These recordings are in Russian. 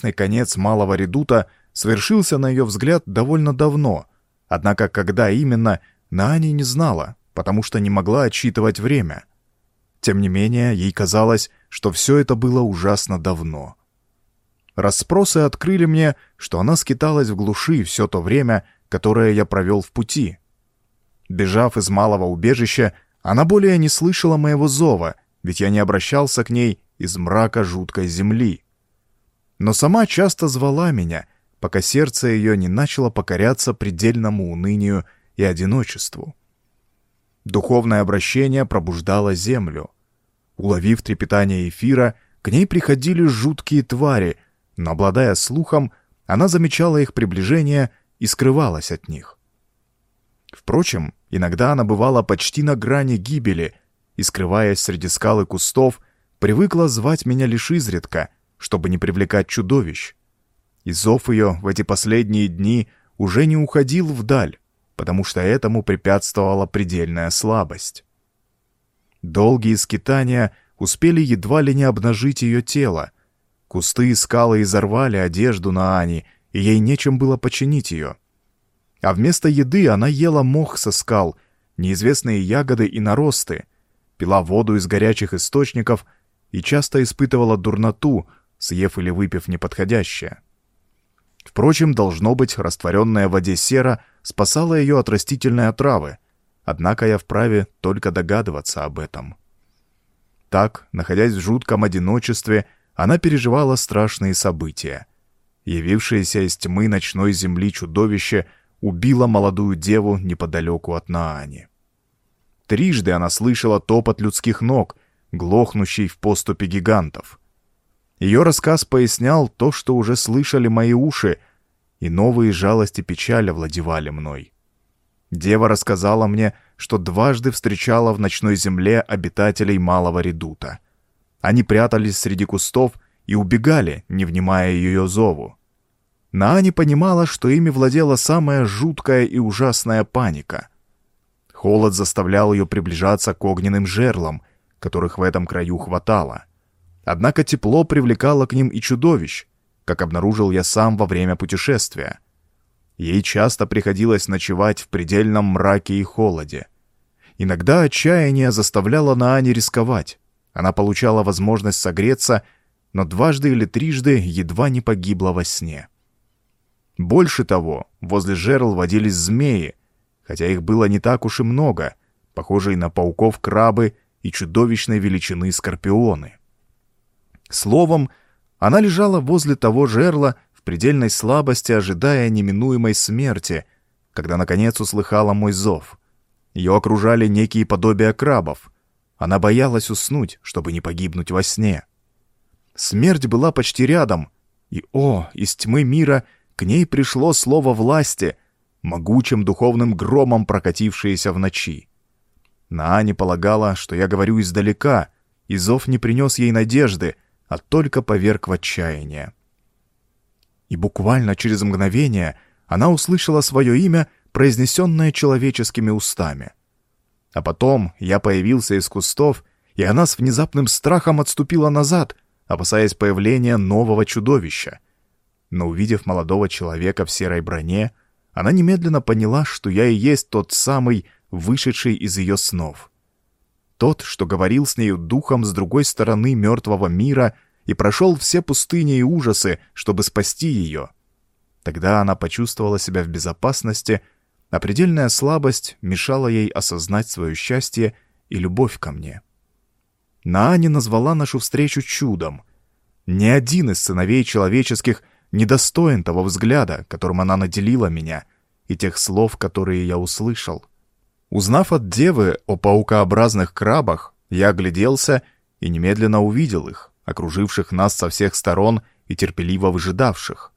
конец малого редута совершился, на ее взгляд, довольно давно, однако когда именно, Наани не знала, потому что не могла отсчитывать время. Тем не менее, ей казалось, что все это было ужасно давно. Расспросы открыли мне, что она скиталась в глуши все то время, которое я провел в пути. Бежав из малого убежища, она более не слышала моего зова, ведь я не обращался к ней из мрака жуткой земли. Но сама часто звала меня, пока сердце ее не начало покоряться предельному унынию и одиночеству. Духовное обращение пробуждало землю. Уловив трепетание эфира, к ней приходили жуткие твари, но, обладая слухом, она замечала их приближение и скрывалась от них. Впрочем, иногда она бывала почти на грани гибели и, скрываясь среди скал и кустов, привыкла звать меня лишь изредка, чтобы не привлекать чудовищ. И зов ее в эти последние дни уже не уходил вдаль, потому что этому препятствовала предельная слабость. Долгие скитания успели едва ли не обнажить ее тело. Кусты и скалы изорвали одежду на Ани, и ей нечем было починить ее. А вместо еды она ела мох со скал, неизвестные ягоды и наросты, пила воду из горячих источников и часто испытывала дурноту, съев или выпив неподходящее. Впрочем, должно быть, растворенная в воде сера спасала ее от растительной отравы, однако я вправе только догадываться об этом. Так, находясь в жутком одиночестве, она переживала страшные события. Явившееся из тьмы ночной земли чудовище убило молодую деву неподалеку от Наани. Трижды она слышала топот людских ног, глохнущий в поступе гигантов — ее рассказ пояснял то, что уже слышали мои уши, и новые жалости печали овладевали мной. Дева рассказала мне, что дважды встречала в ночной земле обитателей Малого Редута. Они прятались среди кустов и убегали, не внимая ее зову. Наани понимала, что ими владела самая жуткая и ужасная паника. Холод заставлял ее приближаться к огненным жерлам, которых в этом краю хватало — Однако тепло привлекало к ним и чудовищ, как обнаружил я сам во время путешествия. Ей часто приходилось ночевать в предельном мраке и холоде. Иногда отчаяние заставляло Наани рисковать. Она получала возможность согреться, но дважды или трижды едва не погибла во сне. Больше того, возле жерл водились змеи, хотя их было не так уж и много, похожие на пауков-крабы и чудовищной величины скорпионы. Словом, она лежала возле того жерла в предельной слабости, ожидая неминуемой смерти, когда наконец услыхала мой зов. Ее окружали некие подобия крабов. Она боялась уснуть, чтобы не погибнуть во сне. Смерть была почти рядом, и, о, из тьмы мира к ней пришло слово власти, могучим духовным громом прокатившееся в ночи. Наани полагала, что я говорю издалека, и зов не принес ей надежды — а только поверг в отчаяние. И буквально через мгновение она услышала свое имя, произнесенное человеческими устами. А потом я появился из кустов, и она с внезапным страхом отступила назад, опасаясь появления нового чудовища. Но увидев молодого человека в серой броне, она немедленно поняла, что я и есть тот самый, вышедший из ее снов. Тот, что говорил с нею духом с другой стороны мертвого мира и прошел все пустыни и ужасы, чтобы спасти ее. Тогда она почувствовала себя в безопасности, а предельная слабость мешала ей осознать свое счастье и любовь ко мне. Наани назвала нашу встречу чудом. Ни один из сыновей человеческих не достоин того взгляда, которым она наделила меня, и тех слов, которые я услышал. Узнав от девы о паукообразных крабах, я огляделся и немедленно увидел их, окруживших нас со всех сторон и терпеливо выжидавших.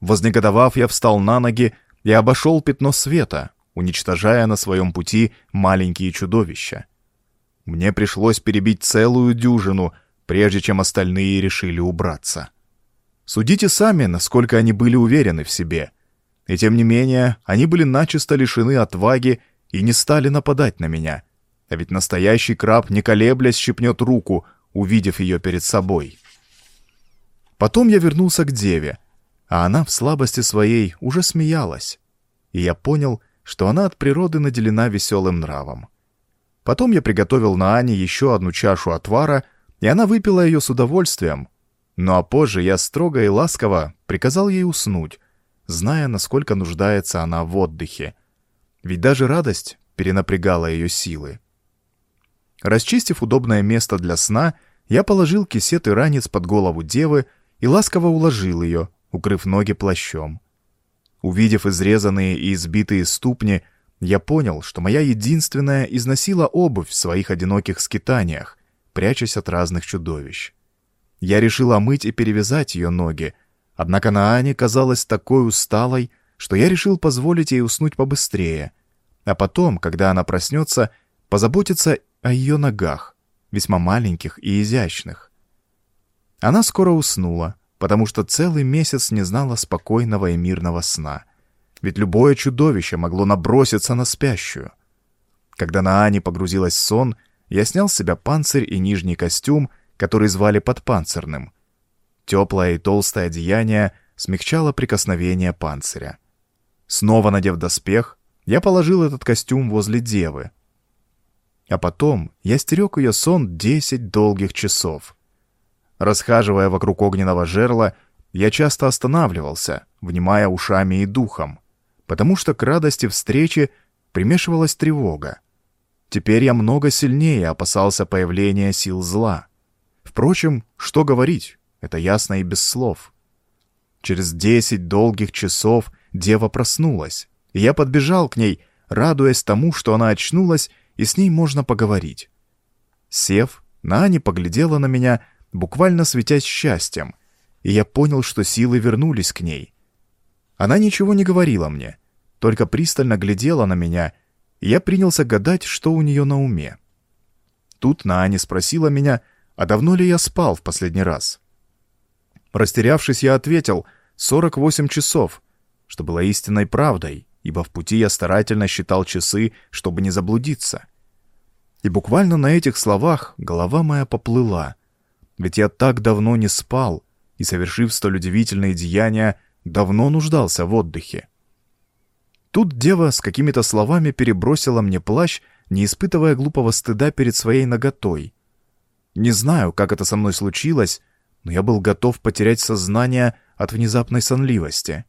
Вознегодовав, я встал на ноги и обошел пятно света, уничтожая на своем пути маленькие чудовища. Мне пришлось перебить целую дюжину, прежде чем остальные решили убраться. Судите сами, насколько они были уверены в себе. И тем не менее, они были начисто лишены отваги и не стали нападать на меня. А ведь настоящий краб, не колеблясь, щипнет руку, увидев ее перед собой. Потом я вернулся к деве, а она в слабости своей уже смеялась. И я понял, что она от природы наделена веселым нравом. Потом я приготовил на Ане еще одну чашу отвара, и она выпила ее с удовольствием. Ну а позже я строго и ласково приказал ей уснуть, зная, насколько нуждается она в отдыхе. Ведь даже радость перенапрягала ее силы. Расчистив удобное место для сна, я положил кисет и ранец под голову девы и ласково уложил ее, укрыв ноги плащом. Увидев изрезанные и избитые ступни, я понял, что моя единственная износила обувь в своих одиноких скитаниях, прячась от разных чудовищ. Я решил омыть и перевязать ее ноги, однако Наане казалась такой усталой, что я решил позволить ей уснуть побыстрее, а потом, когда она проснется, позаботиться о ее ногах, весьма маленьких и изящных. Она скоро уснула, потому что целый месяц не знала спокойного и мирного сна — ведь любое чудовище могло наброситься на спящую. Когда Наани погрузилась сон, я снял с себя панцирь и нижний костюм, который звали подпанцирным. Теплое и толстое одеяние смягчало прикосновение панциря. Снова надев доспех, я положил этот костюм возле девы. А потом я стерег ее сон десять долгих часов. Расхаживая вокруг огненного жерла, я часто останавливался, внимая ушами и духом потому что к радости встречи примешивалась тревога. Теперь я много сильнее опасался появления сил зла. Впрочем, что говорить, это ясно и без слов. Через десять долгих часов дева проснулась, я подбежал к ней, радуясь тому, что она очнулась, и с ней можно поговорить. Сев, Наани поглядела на меня, буквально светясь счастьем, и я понял, что силы вернулись к ней. Она ничего не говорила мне, только пристально глядела на меня, и я принялся гадать, что у нее на уме. Тут Нааня спросила меня, а давно ли я спал в последний раз. Растерявшись, я ответил «48 часов», что было истинной правдой, ибо в пути я старательно считал часы, чтобы не заблудиться. И буквально на этих словах голова моя поплыла, ведь я так давно не спал и, совершив столь удивительные деяния, давно нуждался в отдыхе. Тут дева с какими-то словами перебросила мне плащ, не испытывая глупого стыда перед своей наготой. Не знаю, как это со мной случилось, но я был готов потерять сознание от внезапной сонливости.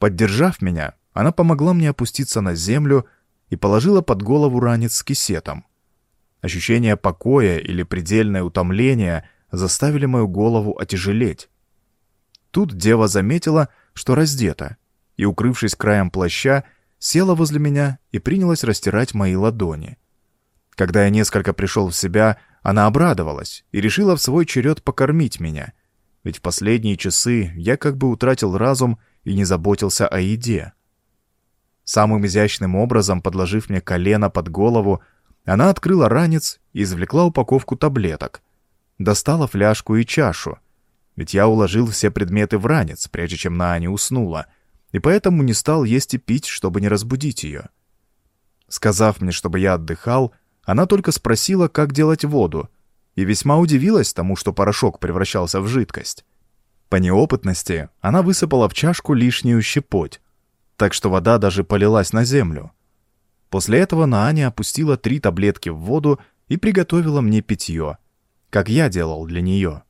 Поддержав меня, она помогла мне опуститься на землю и положила под голову ранец с кисетом. Ощущение покоя или предельное утомление заставили мою голову отяжелеть. Тут дева заметила, что раздета, и, укрывшись краем плаща, села возле меня и принялась растирать мои ладони. Когда я несколько пришел в себя, она обрадовалась и решила в свой черед покормить меня, ведь в последние часы я как бы утратил разум и не заботился о еде. Самым изящным образом, подложив мне колено под голову, она открыла ранец и извлекла упаковку таблеток. Достала фляжку и чашу, ведь я уложил все предметы в ранец, прежде чем Наани уснула — и поэтому не стал есть и пить, чтобы не разбудить ее. Сказав мне, чтобы я отдыхал, она только спросила, как делать воду, и весьма удивилась тому, что порошок превращался в жидкость. По неопытности она высыпала в чашку лишнюю щепоть, так что вода даже полилась на землю. После этого Нааня опустила три таблетки в воду и приготовила мне питье, как я делал для нее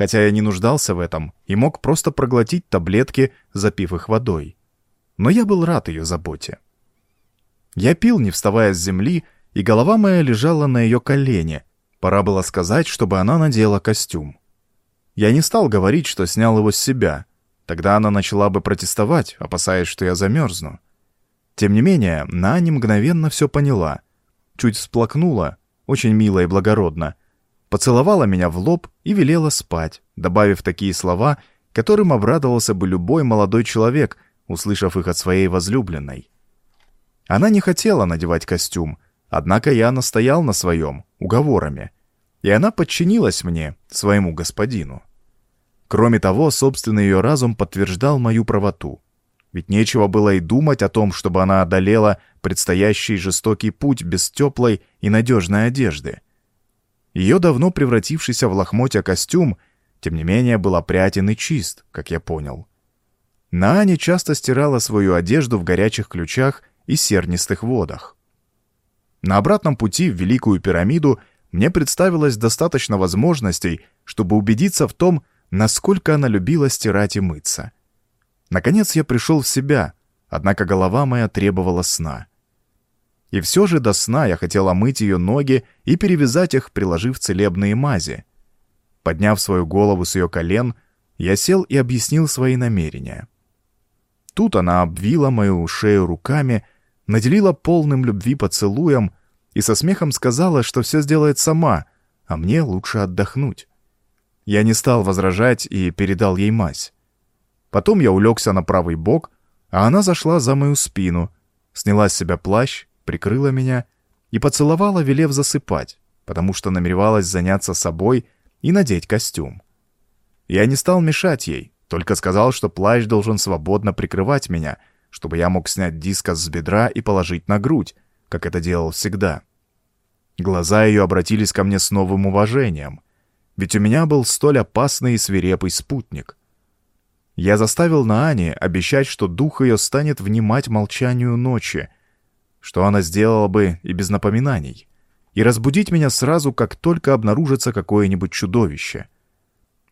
хотя я не нуждался в этом и мог просто проглотить таблетки, запив их водой. Но я был рад ее заботе. Я пил, не вставая с земли, и голова моя лежала на ее колене. Пора было сказать, чтобы она надела костюм. Я не стал говорить, что снял его с себя. Тогда она начала бы протестовать, опасаясь, что я замерзну. Тем не менее, Наня мгновенно все поняла. Чуть всплакнула, очень мило и благородно, поцеловала меня в лоб и велела спать, добавив такие слова, которым обрадовался бы любой молодой человек, услышав их от своей возлюбленной. Она не хотела надевать костюм, однако я настоял на своем, уговорами, и она подчинилась мне, своему господину. Кроме того, собственный ее разум подтверждал мою правоту. Ведь нечего было и думать о том, чтобы она одолела предстоящий жестокий путь без теплой и надежной одежды — ее давно превратившийся в лохмотья костюм тем не менее был опрятен и чист, как я понял. Наани часто стирала свою одежду в горячих ключах и сернистых водах. На обратном пути в Великую пирамиду мне представилось достаточно возможностей, чтобы убедиться в том, насколько она любила стирать и мыться. Наконец я пришел в себя, однако голова моя требовала сна. И все же до сна я хотел омыть ее ноги и перевязать их, приложив целебные мази. Подняв свою голову с ее колен, я сел и объяснил свои намерения. Тут она обвила мою шею руками, наделила полным любви поцелуем и со смехом сказала, что все сделает сама, а мне лучше отдохнуть. Я не стал возражать и передал ей мазь. Потом я улегся на правый бок, а она зашла за мою спину, сняла с себя плащ, прикрыла меня и поцеловала, велев засыпать, потому что намеревалась заняться собой и надеть костюм. Я не стал мешать ей, только сказал, что плащ должен свободно прикрывать меня, чтобы я мог снять дискос с бедра и положить на грудь, как это делал всегда. Глаза ее обратились ко мне с новым уважением, ведь у меня был столь опасный и свирепый спутник. Я заставил Наани обещать, что дух ее станет внимать молчанию ночи, что она сделала бы и без напоминаний, и разбудить меня сразу, как только обнаружится какое-нибудь чудовище.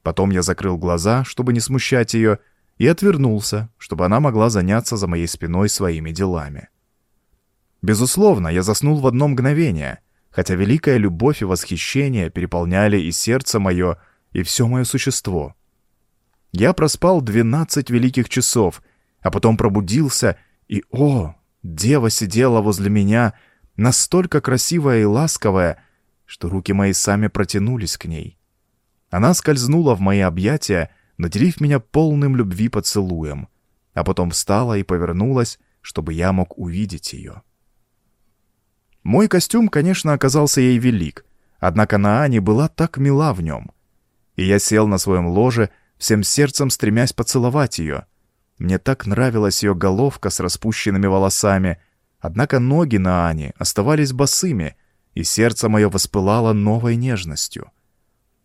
Потом я закрыл глаза, чтобы не смущать ее, и отвернулся, чтобы она могла заняться за моей спиной своими делами. Безусловно, я заснул в одно мгновение, хотя великая любовь и восхищение переполняли и сердце мое, и все мое существо — я проспал двенадцать великих часов, а потом пробудился, и, о, дева сидела возле меня, настолько красивая и ласковая, что руки мои сами протянулись к ней. Она скользнула в мои объятия, наделив меня полным любви поцелуем, а потом встала и повернулась, чтобы я мог увидеть ее. Мой костюм, конечно, оказался ей велик, однако Наани была так мила в нем. И я сел на своем ложе, всем сердцем стремясь поцеловать ее. Мне так нравилась ее головка с распущенными волосами, однако ноги на Ане оставались босыми, и сердце мое воспылало новой нежностью.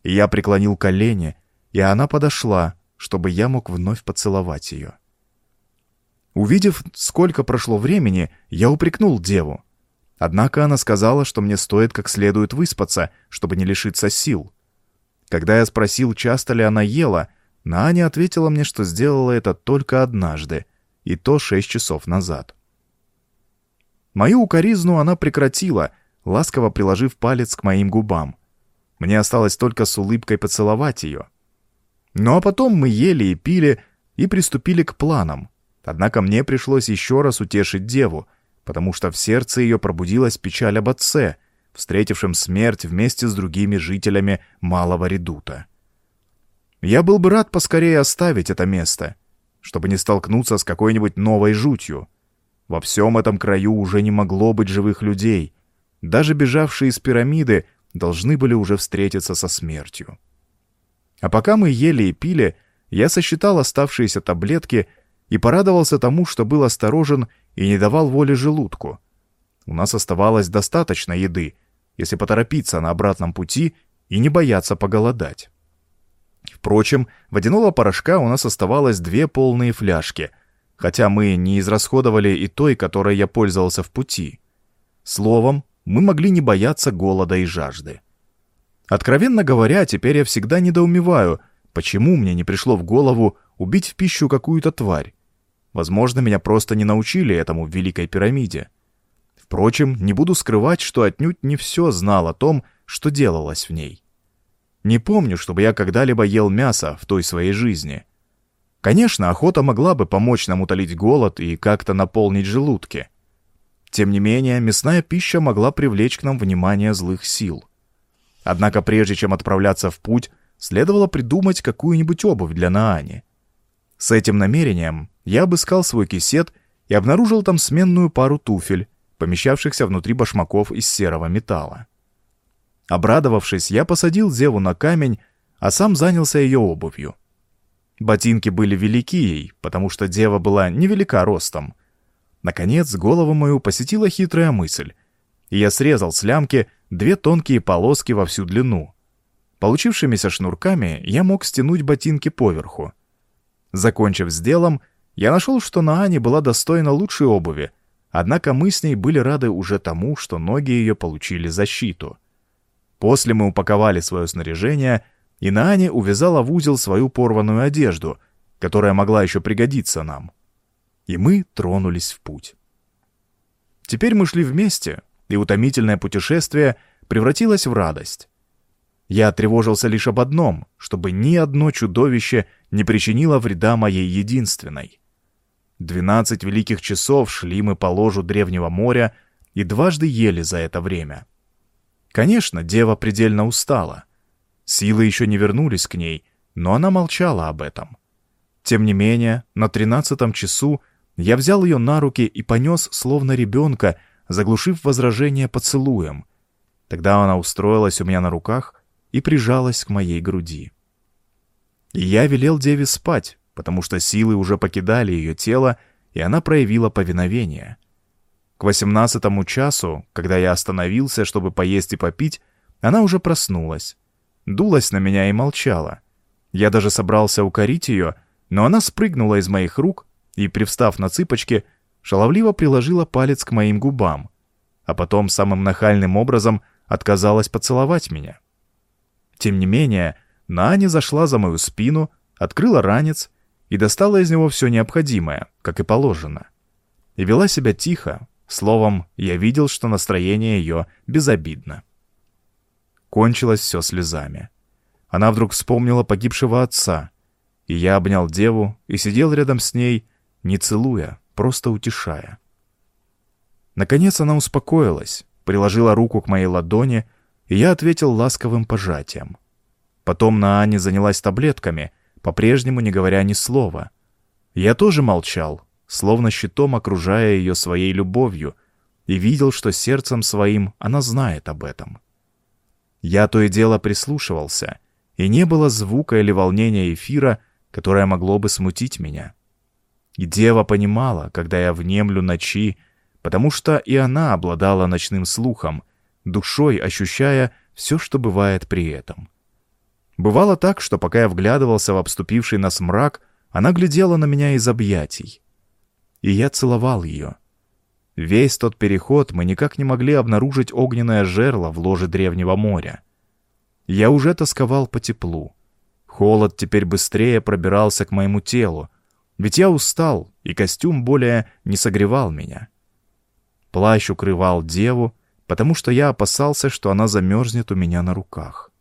И я преклонил колени, и она подошла, чтобы я мог вновь поцеловать ее. Увидев, сколько прошло времени, я упрекнул деву. Однако она сказала, что мне стоит как следует выспаться, чтобы не лишиться сил. Когда я спросил, часто ли она ела, Наня ответила мне, что сделала это только однажды, и то шесть часов назад. Мою укоризну она прекратила, ласково приложив палец к моим губам. Мне осталось только с улыбкой поцеловать ее. Ну а потом мы ели и пили, и приступили к планам. Однако мне пришлось еще раз утешить деву, потому что в сердце ее пробудилась печаль об отце, встретившем смерть вместе с другими жителями Малого Редута. Я был бы рад поскорее оставить это место, чтобы не столкнуться с какой-нибудь новой жутью. Во всем этом краю уже не могло быть живых людей. Даже бежавшие из пирамиды должны были уже встретиться со смертью. А пока мы ели и пили, я сосчитал оставшиеся таблетки и порадовался тому, что был осторожен и не давал воли желудку. У нас оставалось достаточно еды, если поторопиться на обратном пути и не бояться поголодать. Впрочем, водяного порошка у нас оставалось две полные фляжки, хотя мы не израсходовали и той, которой я пользовался в пути. Словом, мы могли не бояться голода и жажды. Откровенно говоря, теперь я всегда недоумеваю, почему мне не пришло в голову убить в пищу какую-то тварь. Возможно, меня просто не научили этому в Великой пирамиде. Впрочем, не буду скрывать, что отнюдь не все знал о том, что делалось в ней. Не помню, чтобы я когда-либо ел мясо в той своей жизни. Конечно, охота могла бы помочь нам утолить голод и как-то наполнить желудки. Тем не менее, мясная пища могла привлечь к нам внимание злых сил. Однако прежде чем отправляться в путь, следовало придумать какую-нибудь обувь для Наани. С этим намерением я обыскал свой кисет и обнаружил там сменную пару туфель, помещавшихся внутри башмаков из серого металла. Обрадовавшись, я посадил Зеву на камень, а сам занялся ее обувью. Ботинки были велики ей, потому что дева была невелика ростом. Наконец, голову мою посетила хитрая мысль, и я срезал с лямки две тонкие полоски во всю длину. получившимися шнурками я мог стянуть ботинки поверху. Закончив с делом, я нашел, что на Ане была достойна лучшей обуви, однако мы с ней были рады уже тому, что ноги ее получили защиту. После мы упаковали свое снаряжение, и на Ане увязала в узел свою порванную одежду, которая могла еще пригодиться нам. И мы тронулись в путь. Теперь мы шли вместе, и утомительное путешествие превратилось в радость. Я тревожился лишь об одном, чтобы ни одно чудовище не причинило вреда моей единственной. Двенадцать великих часов шли мы по ложу древнего моря и дважды ели за это время. Конечно, дева предельно устала. Силы еще не вернулись к ней, но она молчала об этом. Тем не менее, на тринадцатом часу я взял ее на руки и понес, словно ребенка, заглушив возражение поцелуем. Тогда она устроилась у меня на руках и прижалась к моей груди. И я велел деве спать, потому что силы уже покидали ее тело, и она проявила повиновение. К восемнадцатому часу, когда я остановился, чтобы поесть и попить, она уже проснулась. Дулась на меня и молчала. Я даже собрался укорить ее, но она спрыгнула из моих рук и, привстав на цыпочки, шаловливо приложила палец к моим губам, а потом самым нахальным образом отказалась поцеловать меня. Тем не менее, Наня зашла за мою спину, открыла ранец и достала из него все необходимое, как и положено. И вела себя тихо, словом, я видел, что настроение ее безобидно. Кончилось все слезами. Она вдруг вспомнила погибшего отца, и я обнял деву и сидел рядом с ней, не целуя, просто утешая. Наконец она успокоилась, приложила руку к моей ладони, и я ответил ласковым пожатием. Потом Наани занялась таблетками, по-прежнему не говоря ни слова. Я тоже молчал, словно щитом окружая ее своей любовью, и видел, что сердцем своим она знает об этом. Я то и дело прислушивался, и не было звука или волнения эфира, которое могло бы смутить меня. И дева понимала, когда я внемлю ночи, потому что и она обладала ночным слухом, душой ощущая все, что бывает при этом. Бывало так, что пока я вглядывался в обступивший нас мрак, она глядела на меня из объятий. И я целовал ее. Весь тот переход мы никак не могли обнаружить огненное жерло в ложе древнего моря. Я уже тосковал по теплу. Холод теперь быстрее пробирался к моему телу, ведь я устал, и костюм более не согревал меня. Плащ укрывал деву, потому что я опасался, что она замерзнет у меня на руках.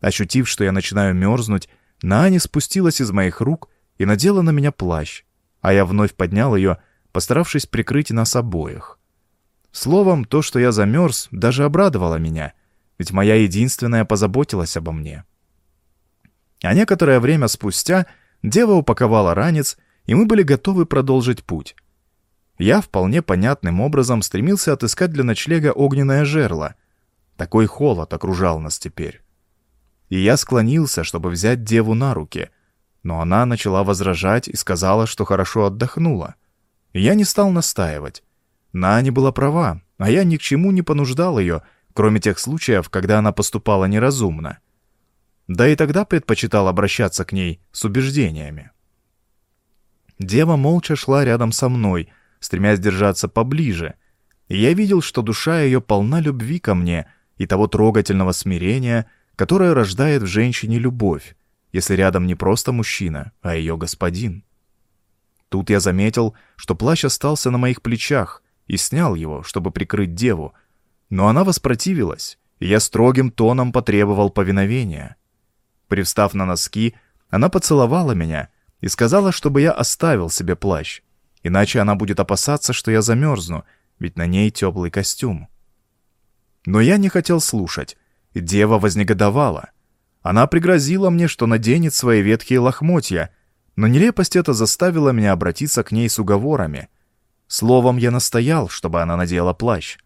Ощутив, что я начинаю мерзнуть, Наани спустилась из моих рук и надела на меня плащ, а я вновь поднял ее, постаравшись прикрыть нас обоих. Словом, то, что я замерз, даже обрадовало меня, ведь моя единственная позаботилась обо мне. А некоторое время спустя дева упаковала ранец, и мы были готовы продолжить путь. Я вполне понятным образом стремился отыскать для ночлега огненное жерло. Такой холод окружал нас теперь и я склонился, чтобы взять деву на руки, но она начала возражать и сказала, что хорошо отдохнула. я не стал настаивать. Наня была права, а я ни к чему не понуждал ее, кроме тех случаев, когда она поступала неразумно. Да и тогда предпочитал обращаться к ней с убеждениями. Дева молча шла рядом со мной, стремясь держаться поближе, и я видел, что душа ее полна любви ко мне и того трогательного смирения, которая рождает в женщине любовь, если рядом не просто мужчина, а ее господин. Тут я заметил, что плащ остался на моих плечах, и снял его, чтобы прикрыть деву, но она воспротивилась, и я строгим тоном потребовал повиновения. Привстав на носки, она поцеловала меня и сказала, чтобы я оставил себе плащ, иначе она будет опасаться, что я замерзну, ведь на ней теплый костюм. Но я не хотел слушать, Дева вознегодовала. Она пригрозила мне, что наденет свои ветхие лохмотья, но нелепость эта заставила меня обратиться к ней с уговорами. Словом, я настоял, чтобы она надела плащ.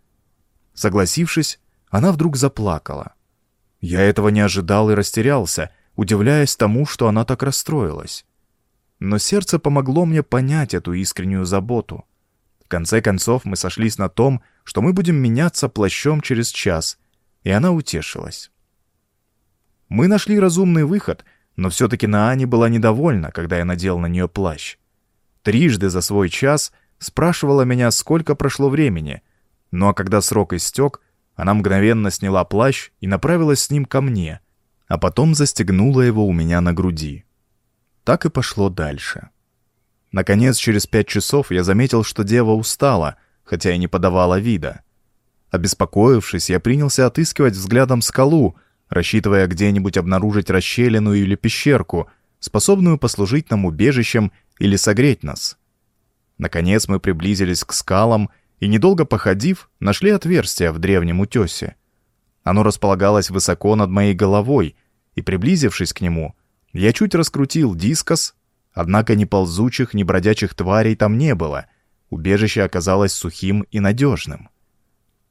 Согласившись, она вдруг заплакала. Я этого не ожидал и растерялся, удивляясь тому, что она так расстроилась. Но сердце помогло мне понять эту искреннюю заботу. В конце концов мы сошлись на том, что мы будем меняться плащом через час — и она утешилась. Мы нашли разумный выход, но все-таки Наани была недовольна, когда я надел на нее плащ. Трижды за свой час спрашивала меня, сколько прошло времени, ну а когда срок истек, она мгновенно сняла плащ и направилась с ним ко мне, а потом застегнула его у меня на груди. Так и пошло дальше. Наконец, через пять часов я заметил, что дева устала, хотя и не подавала вида. Обеспокоившись, я принялся отыскивать взглядом скалу, рассчитывая где-нибудь обнаружить расщелину или пещерку, способную послужить нам убежищем или согреть нас. Наконец мы приблизились к скалам и, недолго походив, нашли отверстие в древнем утесе. Оно располагалось высоко над моей головой, и, приблизившись к нему, я чуть раскрутил дискос, однако ни ползучих, ни бродячих тварей там не было. Убежище оказалось сухим и надежным.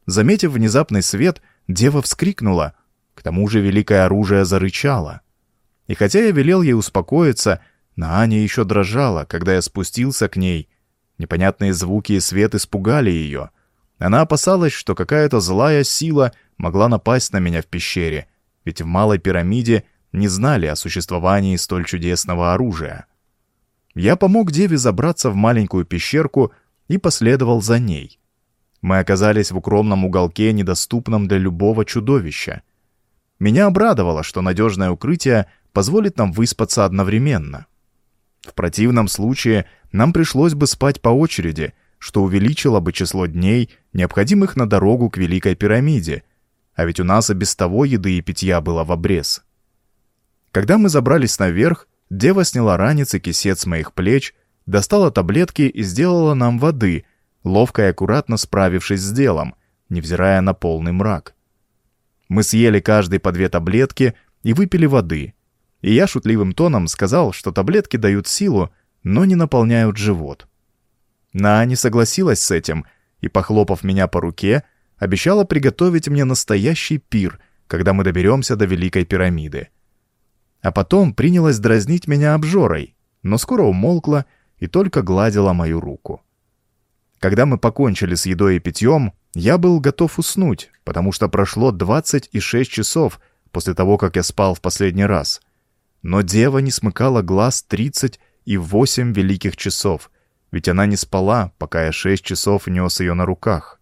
Заметив внезапный свет, дева вскрикнула, к тому же великое оружие зарычало. И хотя я велел ей успокоиться, Нааня еще дрожала, когда я спустился к ней. Непонятные звуки и свет испугали ее. Она опасалась, что какая-то злая сила могла напасть на меня в пещере, ведь в Малой пирамиде не знали о существовании столь чудесного оружия. Я помог деве забраться в маленькую пещерку и последовал за ней. Мы оказались в укромном уголке, недоступном для любого чудовища. Меня обрадовало, что надежное укрытие позволит нам выспаться одновременно. В противном случае нам пришлось бы спать по очереди, что увеличило бы число дней, необходимых на дорогу к Великой пирамиде, а ведь у нас и без того еды и питья было в обрез. Когда мы забрались наверх, дева сняла ранец и кисет с моих плеч, достала таблетки и сделала нам воды, ловко и аккуратно справившись с делом, невзирая на полный мрак. Мы съели каждый по две таблетки и выпили воды, и я шутливым тоном сказал, что таблетки дают силу, но не наполняют живот. На не согласилась с этим и, похлопав меня по руке, обещала приготовить мне настоящий пир, когда мы доберемся до Великой пирамиды. А потом принялась дразнить меня обжорой, но скоро умолкла и только гладила мою руку. Когда мы покончили с едой и питьем, я был готов уснуть, потому что прошло 26 часов после того, как я спал в последний раз — но дева не смыкала глаз тридцать и восемь великих часов, ведь она не спала, пока я шесть часов нес ее на руках.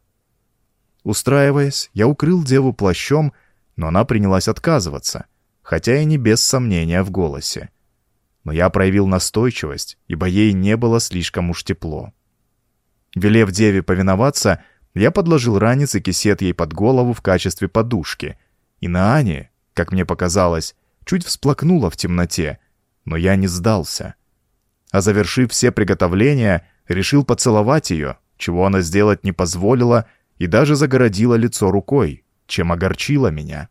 Устраиваясь, я укрыл деву плащом, но она принялась отказываться, хотя и не без сомнения в голосе. Но я проявил настойчивость, ибо ей не было слишком уж тепло. Велев деве повиноваться, я подложил ранец и кисет ей под голову в качестве подушки, и на Ане, как мне показалось, чуть всплакнула в темноте, но я не сдался. А завершив все приготовления, решил поцеловать ее, чего она сделать не позволила и даже загородила лицо рукой, чем огорчила меня.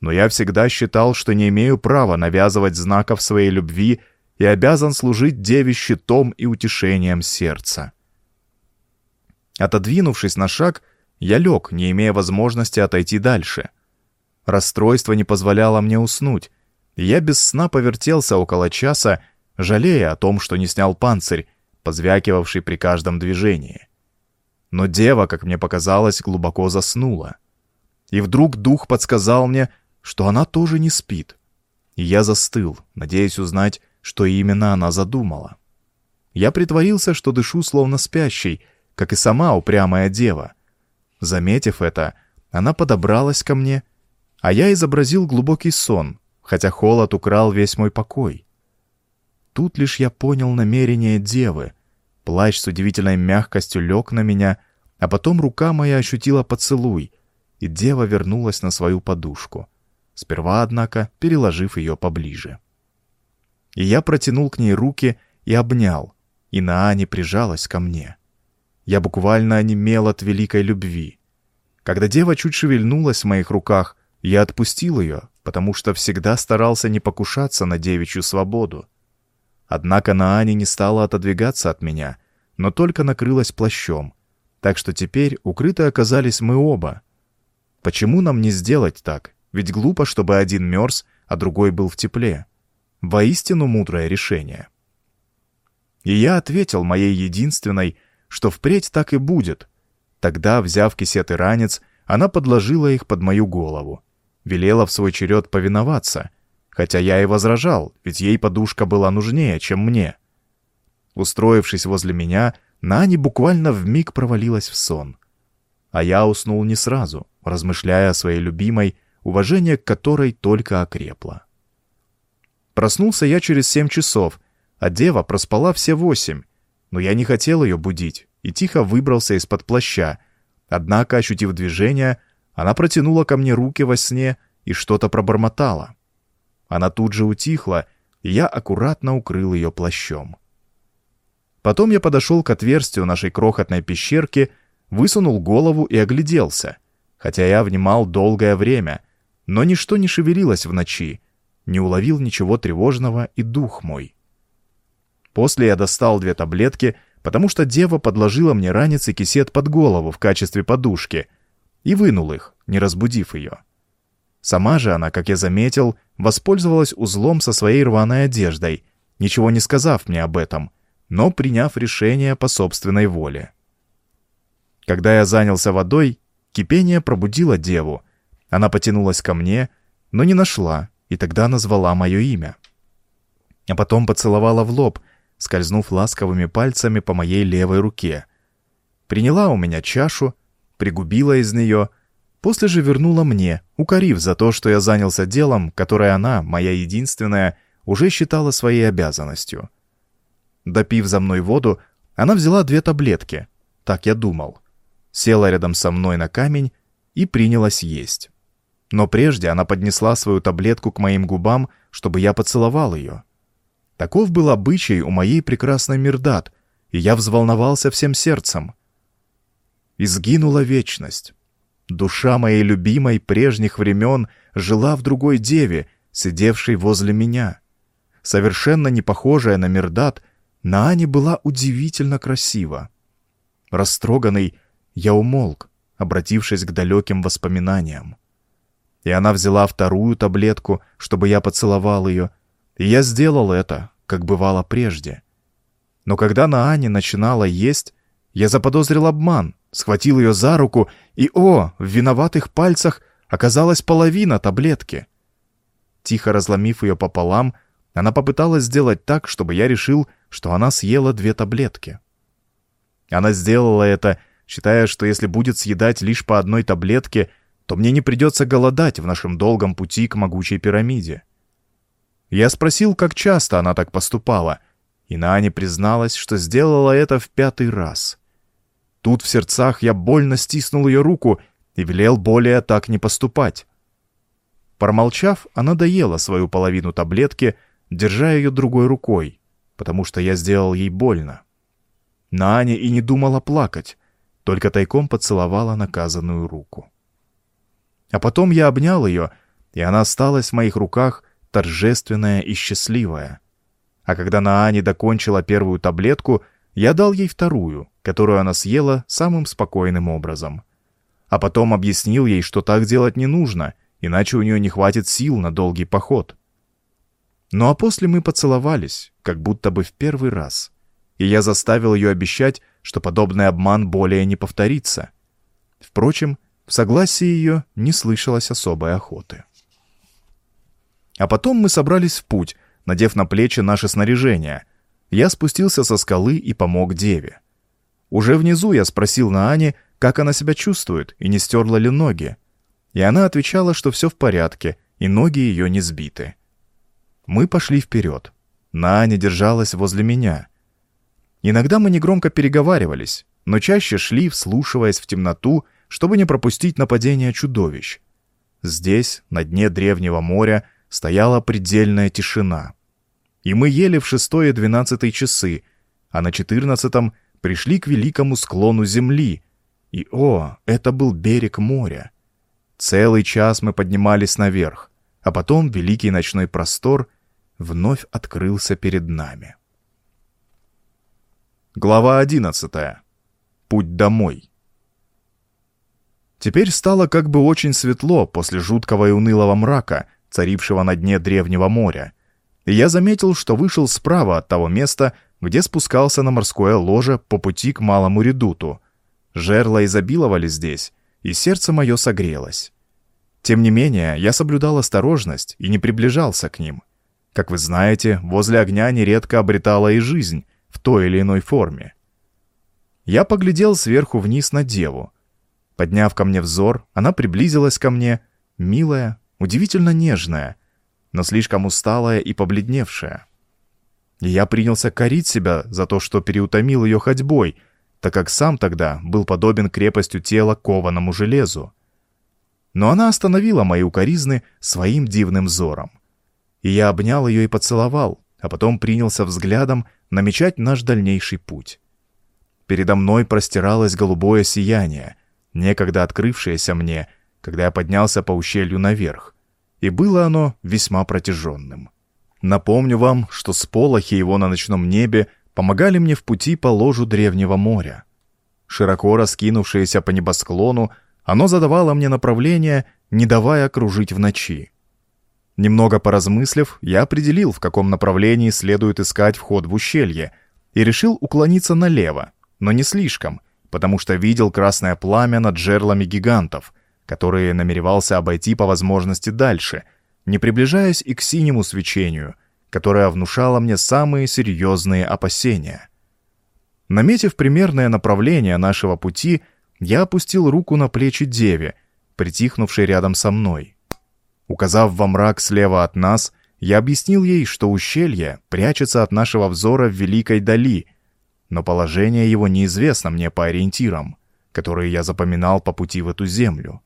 Но я всегда считал, что не имею права навязывать знаков своей любви и обязан служить деве щитом и утешением сердца. Отодвинувшись на шаг, я лег, не имея возможности отойти дальше — Расстройство не позволяло мне уснуть, я без сна повертелся около часа, жалея о том, что не снял панцирь, позвякивавший при каждом движении. Но дева, как мне показалось, глубоко заснула. И вдруг дух подсказал мне, что она тоже не спит. И я застыл, надеясь узнать, что именно она задумала. Я притворился, что дышу словно спящий, как и сама упрямая дева. Заметив это, она подобралась ко мне а я изобразил глубокий сон, хотя холод украл весь мой покой. Тут лишь я понял намерение девы. Плащ с удивительной мягкостью лег на меня, а потом рука моя ощутила поцелуй, и дева вернулась на свою подушку, сперва, однако, переложив ее поближе. И я протянул к ней руки и обнял, и Наани прижалась ко мне. Я буквально онемел от великой любви. Когда дева чуть шевельнулась в моих руках, я отпустил ее, потому что всегда старался не покушаться на девичью свободу. Однако Наани не стала отодвигаться от меня, но только накрылась плащом, так что теперь укрыты оказались мы оба. Почему нам не сделать так? Ведь глупо, чтобы один мерз, а другой был в тепле. Воистину мудрое решение. И я ответил моей единственной, что впредь так и будет. Тогда, взяв кисет и ранец, она подложила их под мою голову велела в свой черед повиноваться, хотя я и возражал, ведь ей подушка была нужнее, чем мне. Устроившись возле меня, Нани буквально вмиг провалилась в сон. А я уснул не сразу, размышляя о своей любимой, уважение к которой только окрепло. Проснулся я через семь часов, а дева проспала все восемь, но я не хотел ее будить и тихо выбрался из-под плаща, однако, ощутив движение, она протянула ко мне руки во сне и что-то пробормотала. Она тут же утихла, и я аккуратно укрыл ее плащом. Потом я подошел к отверстию нашей крохотной пещерки, высунул голову и огляделся, хотя я внимал долгое время, но ничто не шевелилось в ночи, не уловил ничего тревожного и дух мой. После я достал две таблетки, потому что дева подложила мне ранец и кисет под голову в качестве подушки — и вынул их, не разбудив ее. Сама же она, как я заметил, воспользовалась узлом со своей рваной одеждой, ничего не сказав мне об этом, но приняв решение по собственной воле. Когда я занялся водой, кипение пробудило деву. Она потянулась ко мне, но не нашла, и тогда назвала мое имя. А потом поцеловала в лоб, скользнув ласковыми пальцами по моей левой руке. Приняла у меня чашу, пригубила из нее, после же вернула мне, укорив за то, что я занялся делом, которое она, моя единственная, уже считала своей обязанностью. Допив за мной воду, она взяла две таблетки, так я думал, села рядом со мной на камень и принялась есть. Но прежде она поднесла свою таблетку к моим губам, чтобы я поцеловал ее. Таков был обычай у моей прекрасной Мирдат, и я взволновался всем сердцем и сгинула вечность. Душа моей любимой прежних времен жила в другой деве, сидевшей возле меня. Совершенно не похожая на Мирдат, Наани была удивительно красива. Растроганный, я умолк, обратившись к далеким воспоминаниям. И она взяла вторую таблетку, чтобы я поцеловал ее, и я сделал это, как бывало прежде. Но когда Наани начинала есть, я заподозрил обман, схватил ее за руку, и, о, в виноватых пальцах оказалась половина таблетки. Тихо разломив ее пополам, она попыталась сделать так, чтобы я решил, что она съела две таблетки. Она сделала это, считая, что если будет съедать лишь по одной таблетке, то мне не придется голодать в нашем долгом пути к могучей пирамиде. Я спросил, как часто она так поступала, и Наани призналась, что сделала это в пятый раз. Тут в сердцах я больно стиснул ее руку и велел более так не поступать. Промолчав, она доела свою половину таблетки, держа ее другой рукой, потому что я сделал ей больно. Наня и не думала плакать, только тайком поцеловала наказанную руку. А потом я обнял ее, и она осталась в моих руках торжественная и счастливая. А когда Наани докончила первую таблетку, я дал ей вторую, которую она съела самым спокойным образом. А потом объяснил ей, что так делать не нужно, иначе у нее не хватит сил на долгий поход. Ну а после мы поцеловались, как будто бы в первый раз. И я заставил ее обещать, что подобный обман более не повторится. Впрочем, в согласии ее не слышалось особой охоты. А потом мы собрались в путь, надев на плечи наше снаряжение. Я спустился со скалы и помог деве. Уже внизу я спросил Наани, как она себя чувствует и не стерла ли ноги. И она отвечала, что все в порядке, и ноги ее не сбиты. Мы пошли вперед. Наани держалась возле меня. Иногда мы негромко переговаривались, но чаще шли, вслушиваясь в темноту, чтобы не пропустить нападение чудовищ. Здесь, на дне древнего моря, стояла предельная тишина. И мы ели в шестой и двенадцатый часы, а на четырнадцатом пришли к великому склону земли, и, о, это был берег моря. Целый час мы поднимались наверх, а потом великий ночной простор вновь открылся перед нами. Глава одиннадцатая. Путь домой. Теперь стало как бы очень светло после жуткого и унылого мрака, царившего на дне древнего моря, и я заметил, что вышел справа от того места, где спускался на морское ложе по пути к малому редуту. Жерла изобиловали здесь, и сердце мое согрелось. Тем не менее, я соблюдал осторожность и не приближался к ним. Как вы знаете, возле огня нередко обретала и жизнь в той или иной форме. Я поглядел сверху вниз на деву. Подняв ко мне взор, она приблизилась ко мне, милая, удивительно нежная, но слишком усталая и побледневшая. Я принялся корить себя за то, что переутомил ее ходьбой, так как сам тогда был подобен крепостью тела кованому железу. Но она остановила мои укоризны своим дивным взором. И я обнял ее и поцеловал, а потом принялся взглядом намечать наш дальнейший путь. Передо мной простиралось голубое сияние, некогда открывшееся мне, когда я поднялся по ущелью наверх, и было оно весьма протяженным. Напомню вам, что сполохи его на ночном небе помогали мне в пути по ложу древнего моря. Широко раскинувшееся по небосклону, оно задавало мне направление, не давая кружить в ночи. Немного поразмыслив, я определил, в каком направлении следует искать вход в ущелье, и решил уклониться налево, но не слишком, потому что видел красное пламя над жерлами гигантов, которые намеревался обойти по возможности дальше, не приближаясь и к синему свечению, которое внушало мне самые серьезные опасения. Наметив примерное направление нашего пути, я опустил руку на плечи деве, притихнувшей рядом со мной. Указав во мрак слева от нас, я объяснил ей, что ущелье прячется от нашего взора в великой дали, но положение его неизвестно мне по ориентирам, которые я запоминал по пути в эту землю.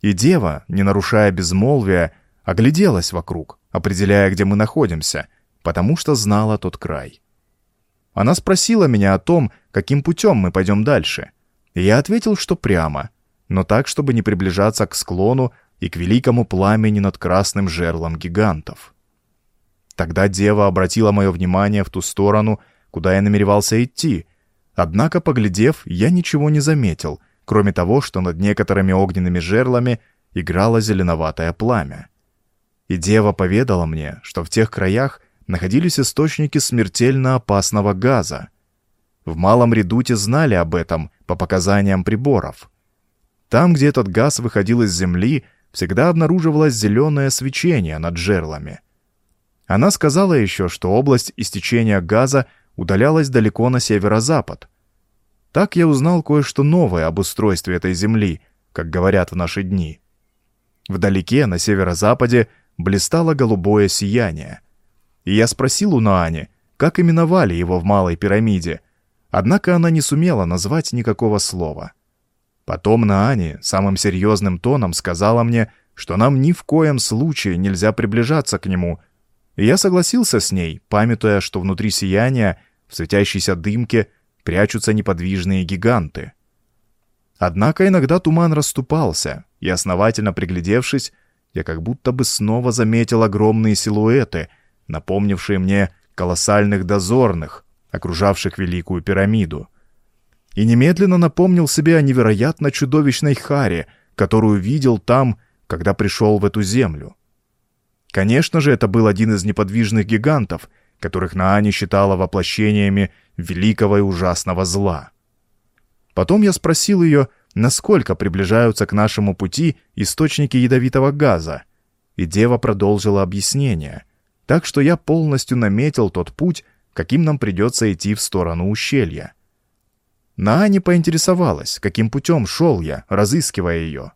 И дева, не нарушая безмолвия, огляделась вокруг, определяя, где мы находимся, потому что знала тот край. Она спросила меня о том, каким путем мы пойдем дальше, и я ответил, что прямо, но так, чтобы не приближаться к склону и к великому пламени над красным жерлом гигантов. Тогда дева обратила мое внимание в ту сторону, куда я намеревался идти, однако, поглядев, я ничего не заметил, кроме того, что над некоторыми огненными жерлами играло зеленоватое пламя. И дева поведала мне, что в тех краях находились источники смертельно опасного газа. В Малом Редуте знали об этом по показаниям приборов. Там, где этот газ выходил из земли, всегда обнаруживалось зеленое свечение над жерлами. Она сказала еще, что область истечения газа удалялась далеко на северо-запад. Так я узнал кое-что новое об устройстве этой земли, как говорят в наши дни. Вдалеке, на северо-западе, блистало голубое сияние. И я спросил у Наани, как именовали его в Малой пирамиде, однако она не сумела назвать никакого слова. Потом Наани самым серьезным тоном сказала мне, что нам ни в коем случае нельзя приближаться к нему, и я согласился с ней, памятуя, что внутри сияния, в светящейся дымке, прячутся неподвижные гиганты. Однако иногда туман расступался, и, основательно приглядевшись, я как будто бы снова заметил огромные силуэты, напомнившие мне колоссальных дозорных, окружавших Великую пирамиду. И немедленно напомнил себе о невероятно чудовищной харе, которую видел там, когда пришел в эту землю. Конечно же, это был один из неподвижных гигантов, которых Наани считала воплощениями великого и ужасного зла. Потом я спросил ее, насколько приближаются к нашему пути источники ядовитого газа, и дева продолжила объяснение, так что я полностью наметил тот путь, каким нам придется идти в сторону ущелья. Наани поинтересовалась, каким путем шел я, разыскивая ее.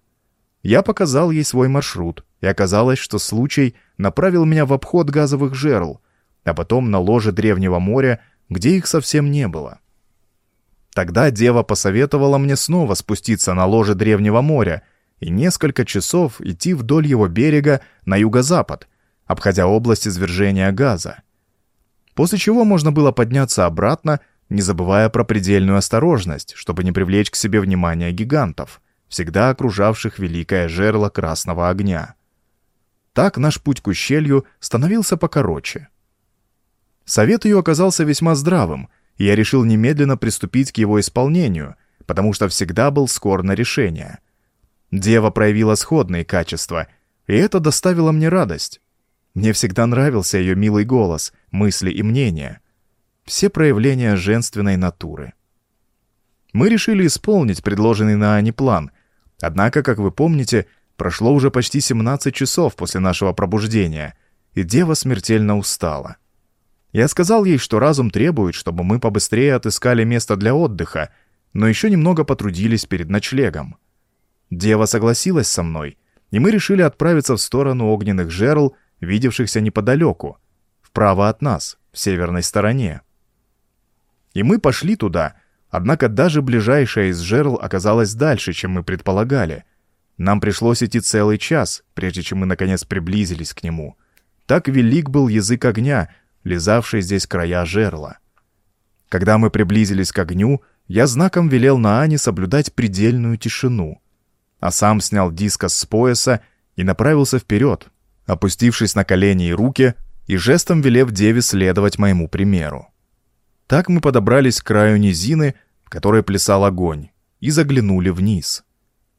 Я показал ей свой маршрут, и оказалось, что случай направил меня в обход газовых жерл, а потом на ложе древнего моря, где их совсем не было. Тогда дева посоветовала мне снова спуститься на ложе древнего моря и несколько часов идти вдоль его берега на юго-запад, обходя область извержения газа. После чего можно было подняться обратно, не забывая про предельную осторожность, чтобы не привлечь к себе внимание гигантов, всегда окружавших великое жерло красного огня. Так наш путь к ущелью становился покороче. Совет ее оказался весьма здравым — я решил немедленно приступить к его исполнению, потому что всегда был скор на решение. Дева проявила сходные качества, и это доставило мне радость. Мне всегда нравился ее милый голос, мысли и мнения. Все проявления женственной натуры. Мы решили исполнить предложенный на Ани план, однако, как вы помните, прошло уже почти 17 часов после нашего пробуждения, и дева смертельно устала. Я сказал ей, что разум требует, чтобы мы побыстрее отыскали место для отдыха, но еще немного потрудились перед ночлегом. Дева согласилась со мной, и мы решили отправиться в сторону огненных жерл, видевшихся неподалеку, вправо от нас, в северной стороне. И мы пошли туда, однако даже ближайшая из жерл оказалась дальше, чем мы предполагали. Нам пришлось идти целый час, прежде чем мы наконец приблизились к нему. Так велик был язык огня, лизавший здесь края жерла. Когда мы приблизились к огню, я знаком велел Наане соблюдать предельную тишину, а сам снял дискос с пояса и направился вперед, опустившись на колени и руки и жестом велев деве следовать моему примеру. Так мы подобрались к краю низины, в которой плясал огонь, и заглянули вниз.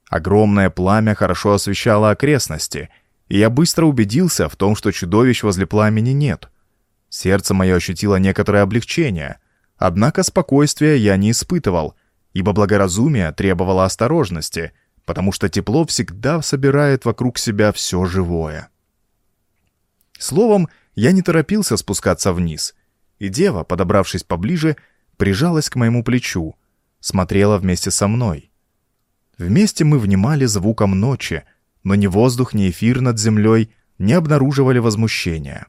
Огромное пламя хорошо освещало окрестности, и я быстро убедился в том, что чудовищ возле пламени нет. Сердце мое ощутило некоторое облегчение, однако спокойствия я не испытывал, ибо благоразумие требовало осторожности, потому что тепло всегда собирает вокруг себя все живое. Словом, я не торопился спускаться вниз, и дева, подобравшись поближе, прижалась к моему плечу, смотрела вместе со мной. Вместе мы внимали звуком ночи, но ни воздух, ни эфир над землей не обнаруживали возмущения.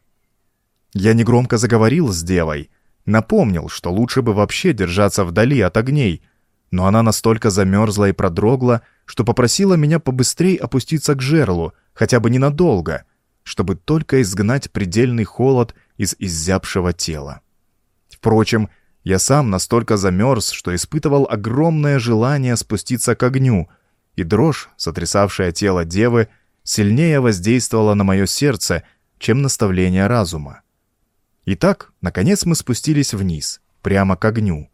Я негромко заговорил с девой, напомнил, что лучше бы вообще держаться вдали от огней, но она настолько замерзла и продрогла, что попросила меня побыстрее опуститься к жерлу, хотя бы ненадолго, чтобы только изгнать предельный холод из изябшего тела. Впрочем, я сам настолько замерз, что испытывал огромное желание спуститься к огню, и дрожь, сотрясавшая тело девы, сильнее воздействовала на мое сердце, чем наставление разума. Итак, наконец мы спустились вниз, прямо к огню.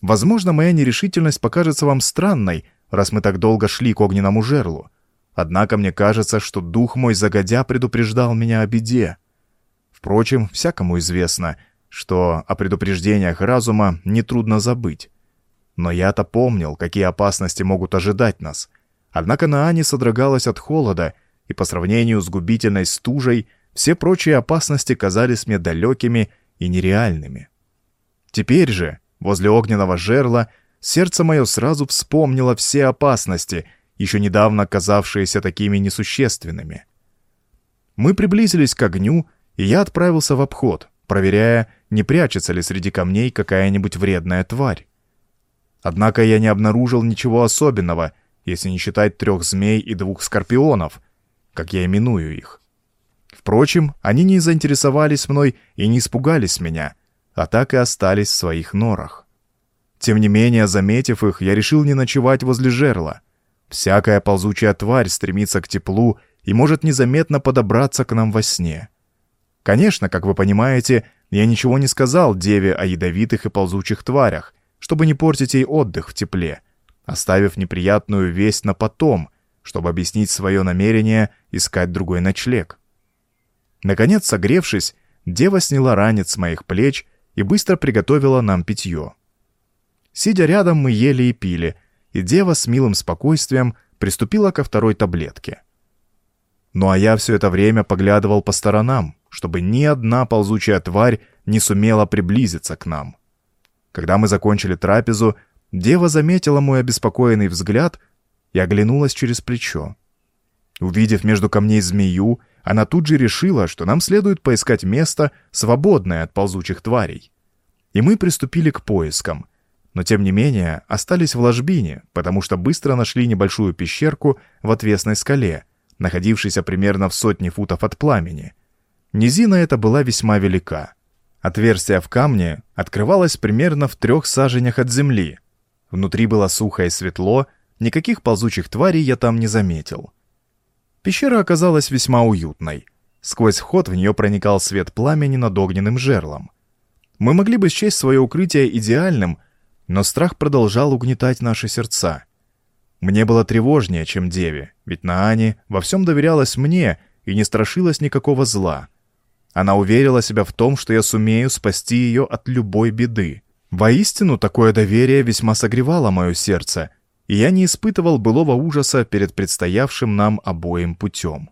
Возможно, моя нерешительность покажется вам странной, раз мы так долго шли к огненному жерлу. Однако мне кажется, что дух мой загодя предупреждал меня о беде. Впрочем, всякому известно, что о предупреждениях разума нетрудно забыть. Но я-то помнил, какие опасности могут ожидать нас. Однако Наани содрогалась от холода, и по сравнению с губительной стужей — все прочие опасности казались мне далекими и нереальными. Теперь же, возле огненного жерла, сердце мое сразу вспомнило все опасности, еще недавно казавшиеся такими несущественными. Мы приблизились к огню, и я отправился в обход, проверяя, не прячется ли среди камней какая-нибудь вредная тварь. Однако я не обнаружил ничего особенного, если не считать трех змей и двух скорпионов, как я именую их. Впрочем, они не заинтересовались мной и не испугались меня, а так и остались в своих норах. Тем не менее, заметив их, я решил не ночевать возле жерла. Всякая ползучая тварь стремится к теплу и может незаметно подобраться к нам во сне. Конечно, как вы понимаете, я ничего не сказал деве о ядовитых и ползучих тварях, чтобы не портить ей отдых в тепле, оставив неприятную весть на потом, чтобы объяснить свое намерение искать другой ночлег. Наконец, согревшись, дева сняла ранец с моих плеч и быстро приготовила нам питье. Сидя рядом, мы ели и пили, и дева с милым спокойствием приступила ко второй таблетке. Ну а я все это время поглядывал по сторонам, чтобы ни одна ползучая тварь не сумела приблизиться к нам. Когда мы закончили трапезу, дева заметила мой обеспокоенный взгляд и оглянулась через плечо. Увидев между камней змею, она тут же решила, что нам следует поискать место, свободное от ползучих тварей. И мы приступили к поискам, но тем не менее остались в ложбине, потому что быстро нашли небольшую пещерку в отвесной скале, находившейся примерно в сотне футов от пламени. Низина эта была весьма велика. Отверстие в камне открывалось примерно в трех саженях от земли. Внутри было сухо и светло, никаких ползучих тварей я там не заметил. Пещера оказалась весьма уютной. Сквозь вход в нее проникал свет пламени над огненным жерлом. Мы могли бы счесть свое укрытие идеальным, но страх продолжал угнетать наши сердца. Мне было тревожнее, чем Деве, ведь Наани во всем доверялась мне и не страшилась никакого зла. Она уверила себя в том, что я сумею спасти ее от любой беды. Воистину, такое доверие весьма согревало мое сердце, и я не испытывал былого ужаса перед предстоявшим нам обоим путем.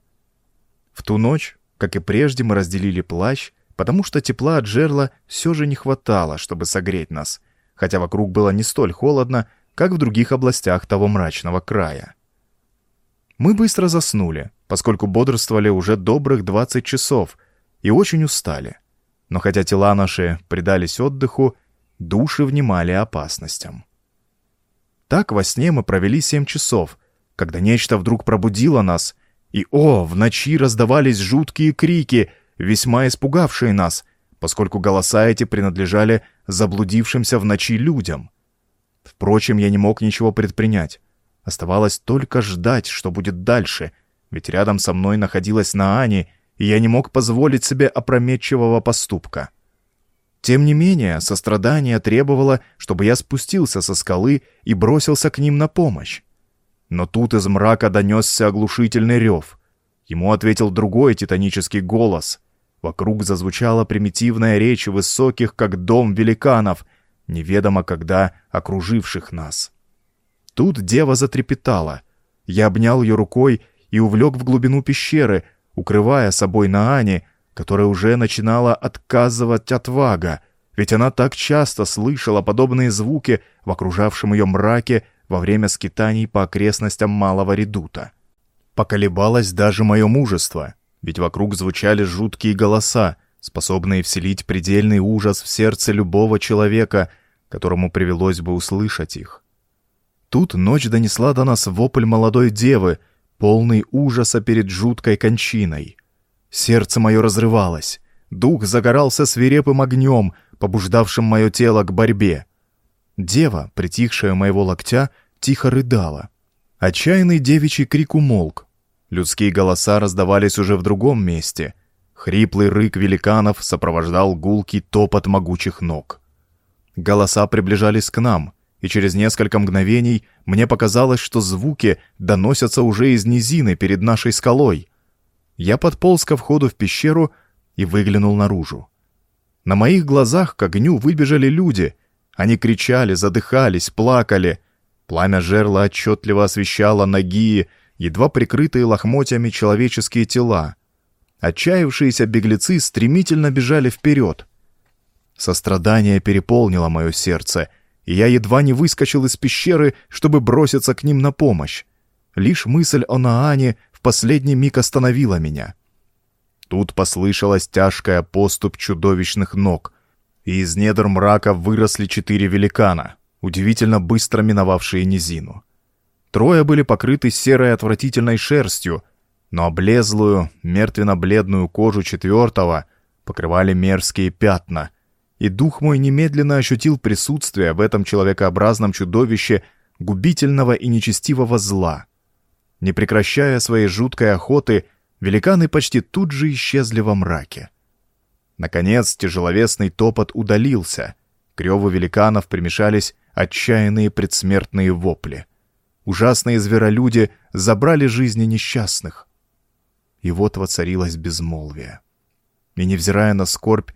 В ту ночь, как и прежде, мы разделили плащ, потому что тепла от жерла все же не хватало, чтобы согреть нас, хотя вокруг было не столь холодно, как в других областях того мрачного края. Мы быстро заснули, поскольку бодрствовали уже добрых 20 часов и очень устали. Но хотя тела наши предались отдыху, души внимали опасностям. Так во сне мы провели 7 часов, когда нечто вдруг пробудило нас, и, о, в ночи раздавались жуткие крики, весьма испугавшие нас, поскольку голоса эти принадлежали заблудившимся в ночи людям. Впрочем, я не мог ничего предпринять. Оставалось только ждать, что будет дальше, ведь рядом со мной находилась Наани, и я не мог позволить себе опрометчивого поступка. Тем не менее, сострадание требовало, чтобы я спустился со скалы и бросился к ним на помощь. Но тут из мрака донесся оглушительный рев. Ему ответил другой титанический голос. Вокруг зазвучала примитивная речь высоких, как дом великанов, неведомо когда окруживших нас. Тут дева затрепетала. Я обнял ее рукой и увлек в глубину пещеры, укрывая собой Наани, которая уже начинала отказывать от вага, ведь она так часто слышала подобные звуки в окружавшем ее мраке во время скитаний по окрестностям Малого Редута. Поколебалось даже мое мужество, ведь вокруг звучали жуткие голоса, способные вселить предельный ужас в сердце любого человека, которому привелось бы услышать их. Тут ночь донесла до нас вопль молодой девы, полный ужаса перед жуткой кончиной. Сердце мое разрывалось, дух загорался свирепым огнем, побуждавшим мое тело к борьбе. Дева, притихшая моего локтя, тихо рыдала. Отчаянный девичий крик умолк. Людские голоса раздавались уже в другом месте. Хриплый рык великанов сопровождал гулкий топот могучих ног. Голоса приближались к нам, и через несколько мгновений мне показалось, что звуки доносятся уже из низины перед нашей скалой. Я подполз ко входу в пещеру и выглянул наружу. На моих глазах к огню выбежали люди. Они кричали, задыхались, плакали. Пламя жерла отчетливо освещало ноги, едва прикрытые лохмотьями человеческие тела. Отчаявшиеся беглецы стремительно бежали вперед. Сострадание переполнило мое сердце, и я едва не выскочил из пещеры, чтобы броситься к ним на помощь. Лишь мысль о Наане в последний миг остановила меня. Тут послышалась тяжкая поступь чудовищных ног, и из недр мрака выросли четыре великана, удивительно быстро миновавшие низину. Трое были покрыты серой отвратительной шерстью, но облезлую, мертвенно-бледную кожу четвертого покрывали мерзкие пятна — и дух мой немедленно ощутил присутствие в этом человекообразном чудовище губительного и нечестивого зла. Не прекращая своей жуткой охоты, великаны почти тут же исчезли во мраке. Наконец, тяжеловесный топот удалился. К реву великанов примешались отчаянные предсмертные вопли. Ужасные зверолюди забрали жизни несчастных. И вот воцарилось безмолвие. И, невзирая на скорбь,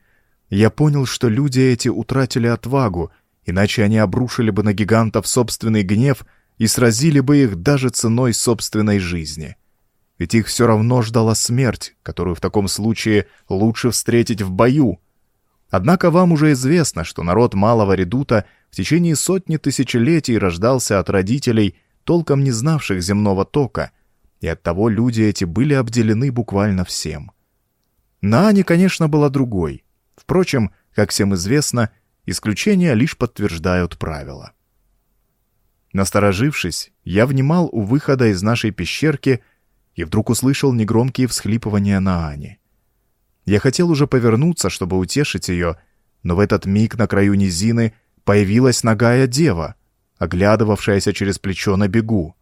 я понял, что люди эти утратили отвагу, иначе они обрушили бы на гигантов собственный гнев и сразили бы их даже ценой собственной жизни. Ведь их все равно ждала смерть, которую в таком случае лучше встретить в бою. Однако вам уже известно, что народ Малого Редута в течение сотни тысячелетий рождался от родителей, толком не знавших земного тока, и оттого люди эти были обделены буквально всем. Наани, конечно, была другой — Впрочем, как всем известно, исключения лишь подтверждают правила. Насторожившись, я внимал у выхода из нашей пещерки и вдруг услышал негромкие всхлипывания на Ане. Я хотел уже повернуться, чтобы утешить ее, но в этот миг на краю низины появилась ногая дева, оглядывавшаяся через плечо на бегу.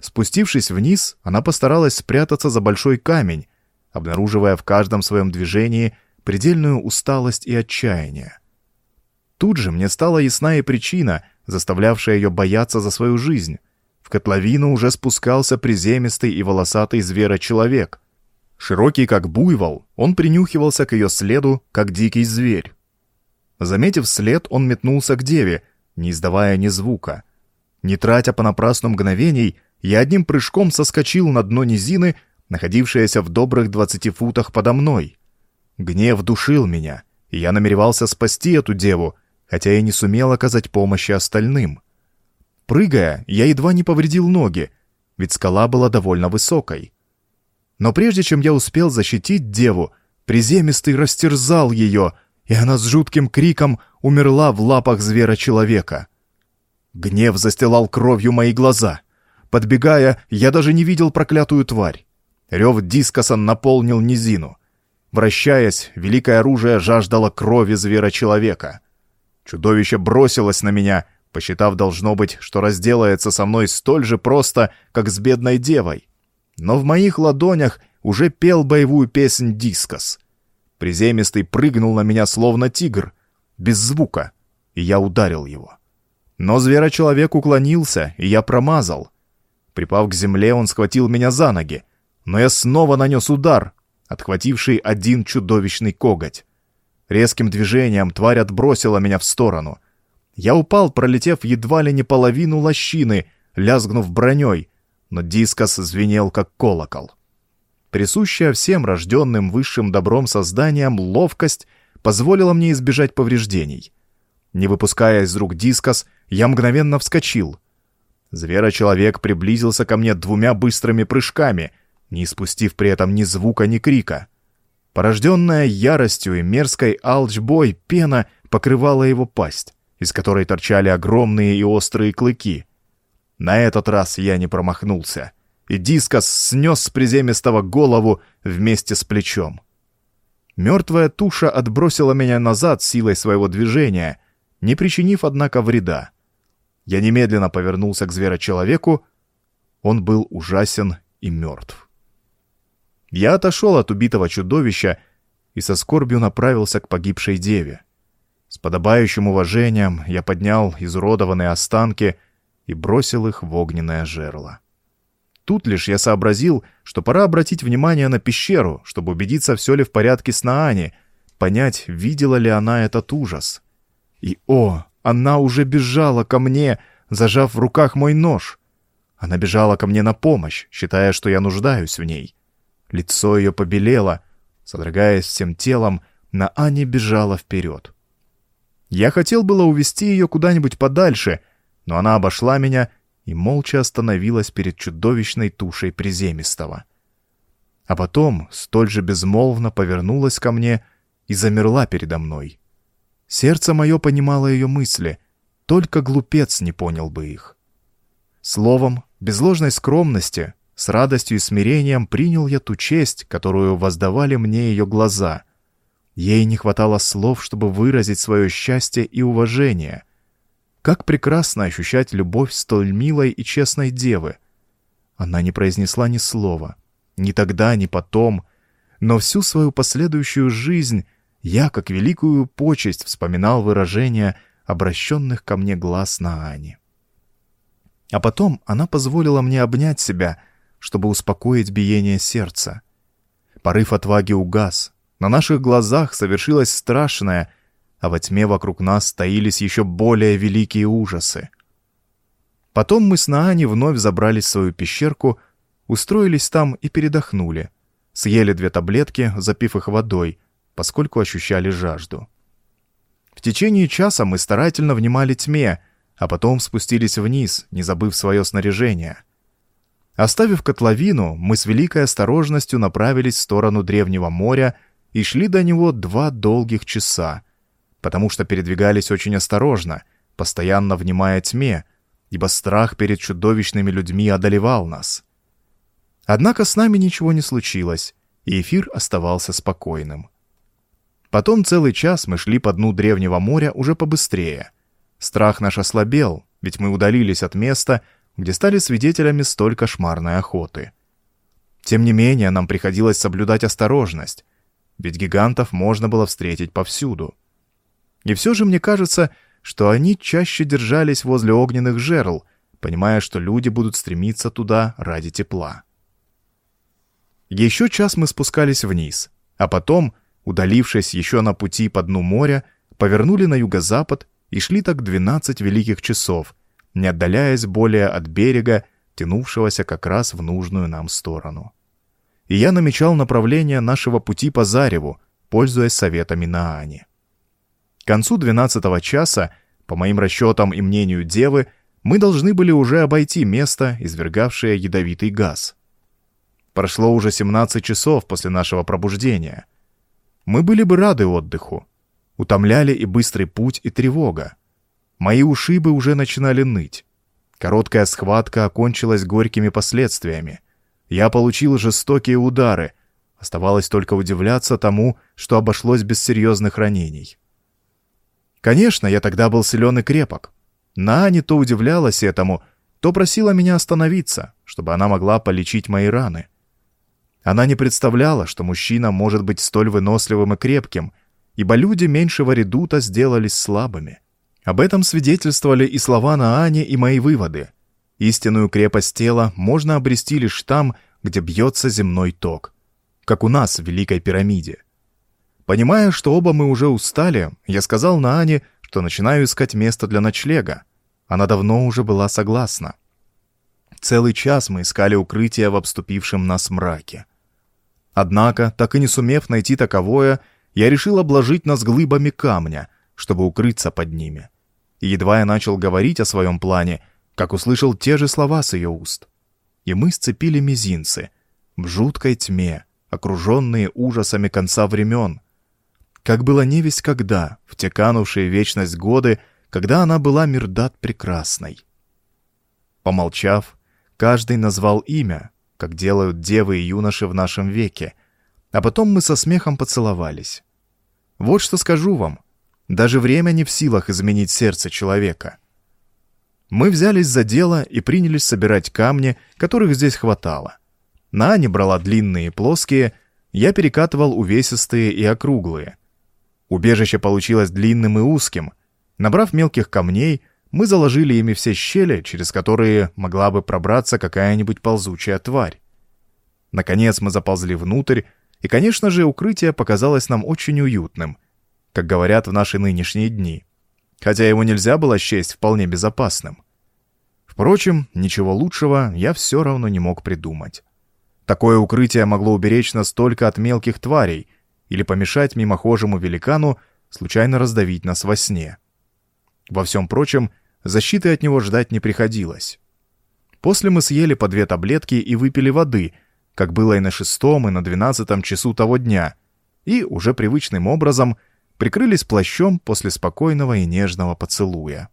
Спустившись вниз, она постаралась спрятаться за большой камень, обнаруживая в каждом своем движении предельную усталость и отчаяние. Тут же мне стала ясна и причина, заставлявшая ее бояться за свою жизнь. В котловину уже спускался приземистый и волосатый зверочеловек. Широкий как буйвол, он принюхивался к ее следу, как дикий зверь. Заметив след, он метнулся к деве, не издавая ни звука. Не тратя понапрасну мгновений, я одним прыжком соскочил на дно низины, находившееся в добрых двадцати футах подо мной. Гнев душил меня, и я намеревался спасти эту деву, хотя и не сумел оказать помощи остальным. Прыгая, я едва не повредил ноги, ведь скала была довольно высокой. Но прежде чем я успел защитить деву, приземистый растерзал ее, и она с жутким криком умерла в лапах звера-человека. Гнев застилал кровью мои глаза. Подбегая, я даже не видел проклятую тварь. Рев дискоса наполнил низину. Вращаясь, великое оружие жаждало крови звера-человека. Чудовище бросилось на меня, посчитав, должно быть, что разделается со мной столь же просто, как с бедной девой. Но в моих ладонях уже пел боевую песнь дискос. Приземистый прыгнул на меня словно тигр, без звука, и я ударил его. Но зверочеловек уклонился, и я промазал. Припав к земле, он схватил меня за ноги, но я снова нанес удар, отхвативший один чудовищный коготь. Резким движением тварь отбросила меня в сторону. Я упал, пролетев едва ли не половину лощины, лязгнув броней, но дискос звенел, как колокол. Присущая всем рожденным высшим добром созданиям ловкость позволила мне избежать повреждений. Не выпуская из рук дискос, я мгновенно вскочил. Зверочеловек приблизился ко мне двумя быстрыми прыжками, не испустив при этом ни звука, ни крика. Порожденная яростью и мерзкой алчбой, пена покрывала его пасть, из которой торчали огромные и острые клыки. На этот раз я не промахнулся, и дискос снес с приземистого голову вместе с плечом. Мертвая туша отбросила меня назад силой своего движения, не причинив, однако, вреда. Я немедленно повернулся к зверочеловеку. Он был ужасен и мертв. Я отошел от убитого чудовища и со скорбью направился к погибшей деве. С подобающим уважением я поднял изуродованные останки и бросил их в огненное жерло. Тут лишь я сообразил, что пора обратить внимание на пещеру, чтобы убедиться, все ли в порядке с Наани, понять, видела ли она этот ужас. И, о, она уже бежала ко мне, зажав в руках мой нож. Она бежала ко мне на помощь, считая, что я нуждаюсь в ней. Лицо ее побелело, содрогаясь всем телом, на Ане бежала вперед. Я хотел было увести ее куда-нибудь подальше, но она обошла меня и молча остановилась перед чудовищной тушей приземистого. А потом столь же безмолвно повернулась ко мне и замерла передо мной. Сердце мое понимало ее мысли, только глупец не понял бы их. Словом, без ложной скромности, с радостью и смирением принял я ту честь, которую воздавали мне ее глаза. Ей не хватало слов, чтобы выразить свое счастье и уважение. Как прекрасно ощущать любовь столь милой и честной девы. Она не произнесла ни слова, ни тогда, ни потом, но всю свою последующую жизнь я, как великую почесть, вспоминал выражения обращенных ко мне глаз на Ане. А потом она позволила мне обнять себя, чтобы успокоить биение сердца. Порыв отваги угас, на наших глазах совершилось страшное, а во тьме вокруг нас стоились еще более великие ужасы. Потом мы с Наани вновь забрались в свою пещерку, устроились там и передохнули, съели две таблетки, запив их водой, поскольку ощущали жажду. В течение часа мы старательно внимали тьме, а потом спустились вниз, не забыв свое снаряжение. Оставив котловину, мы с великой осторожностью направились в сторону Древнего моря и шли до него два долгих часа, потому что передвигались очень осторожно, постоянно внимая тьме, ибо страх перед чудовищными людьми одолевал нас. Однако с нами ничего не случилось, и эфир оставался спокойным. Потом целый час мы шли по дну древнего моря уже побыстрее. Страх наш ослабел, ведь мы удалились от места, где стали свидетелями столь кошмарной охоты. Тем не менее, нам приходилось соблюдать осторожность, ведь гигантов можно было встретить повсюду. И все же мне кажется, что они чаще держались возле огненных жерл, понимая, что люди будут стремиться туда ради тепла. Еще час мы спускались вниз, а потом удалившись еще на пути по дну моря, повернули на юго-запад и шли так 12 великих часов, не отдаляясь более от берега, тянувшегося как раз в нужную нам сторону. И я намечал направление нашего пути по Зареву, пользуясь советами Наани. К концу двенадцатого часа, по моим расчетам и мнению девы, мы должны были уже обойти место, извергавшее ядовитый газ. Прошло уже 17 часов после нашего пробуждения. Мы были бы рады отдыху. Утомляли и быстрый путь, и тревога. Мои ушибы уже начинали ныть. Короткая схватка окончилась горькими последствиями. Я получил жестокие удары. Оставалось только удивляться тому, что обошлось без серьезных ранений. Конечно, я тогда был силен и крепок. Наани то удивлялась этому, то просила меня остановиться, чтобы она могла полечить мои раны. Она не представляла, что мужчина может быть столь выносливым и крепким, ибо люди меньшего редута сделались слабыми. Об этом свидетельствовали и слова Наани, и мои выводы. Истинную крепость тела можно обрести лишь там, где бьется земной ток, как у нас в Великой пирамиде. Понимая, что оба мы уже устали, я сказал Наане, что начинаю искать место для ночлега. Она давно уже была согласна. Целый час мы искали укрытие в обступившем нас мраке. Однако, так и не сумев найти таковое, я решил обложить нас глыбами камня, чтобы укрыться под ними. И едва я начал говорить о своем плане, как услышал те же слова с ее уст. И мы сцепили мизинцы в жуткой тьме, окруженные ужасами конца времен, как было невесть когда, в те канувшие вечность годы, когда она была Мирдат прекрасной. Помолчав, каждый назвал имя, как делают девы и юноши в нашем веке, а потом мы со смехом поцеловались. Вот что скажу вам, даже время не в силах изменить сердце человека. Мы взялись за дело и принялись собирать камни, которых здесь хватало. Наня брала длинные и плоские, я перекатывал увесистые и округлые — Убежище получилось длинным и узким. Набрав мелких камней, мы заложили ими все щели, через которые могла бы пробраться какая-нибудь ползучая тварь. Наконец мы заползли внутрь, и, конечно же, укрытие показалось нам очень уютным, как говорят в наши нынешние дни, хотя его нельзя было счесть вполне безопасным. Впрочем, ничего лучшего я все равно не мог придумать. Такое укрытие могло уберечь нас только от мелких тварей, или помешать мимохожему великану случайно раздавить нас во сне. Во всем прочем, защиты от него ждать не приходилось. После мы съели по две таблетки и выпили воды, как было и на шестом, и на двенадцатом часу того дня, и, уже привычным образом, прикрылись плащом после спокойного и нежного поцелуя.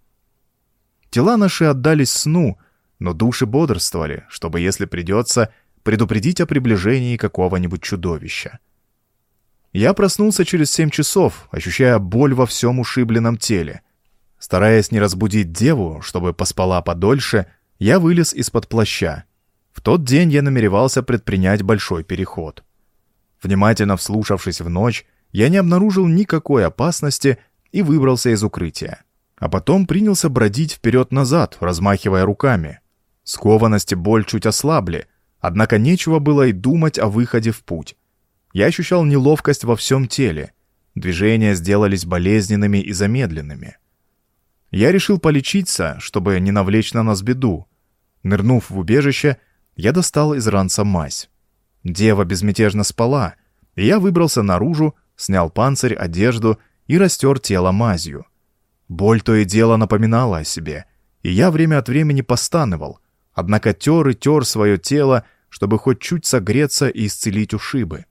Тела наши отдались сну, но души бодрствовали, чтобы, если придется, предупредить о приближении какого-нибудь чудовища. Я проснулся через семь часов, ощущая боль во всем ушибленном теле. Стараясь не разбудить деву, чтобы поспала подольше, я вылез из-под плаща. В тот день я намеревался предпринять большой переход. Внимательно вслушавшись в ночь, я не обнаружил никакой опасности и выбрался из укрытия. А потом принялся бродить вперед-назад, размахивая руками. Скованность и боль чуть ослабли, однако нечего было и думать о выходе в путь. Я ощущал неловкость во всем теле. Движения сделались болезненными и замедленными. Я решил полечиться, чтобы не навлечь на нас беду. Нырнув в убежище, я достал из ранца мазь. Дева безмятежно спала, и я выбрался наружу, снял панцирь, одежду и растер тело мазью. Боль то и дело напоминала о себе, и я время от времени постановал, однако тер и тер свое тело, чтобы хоть чуть согреться и исцелить ушибы.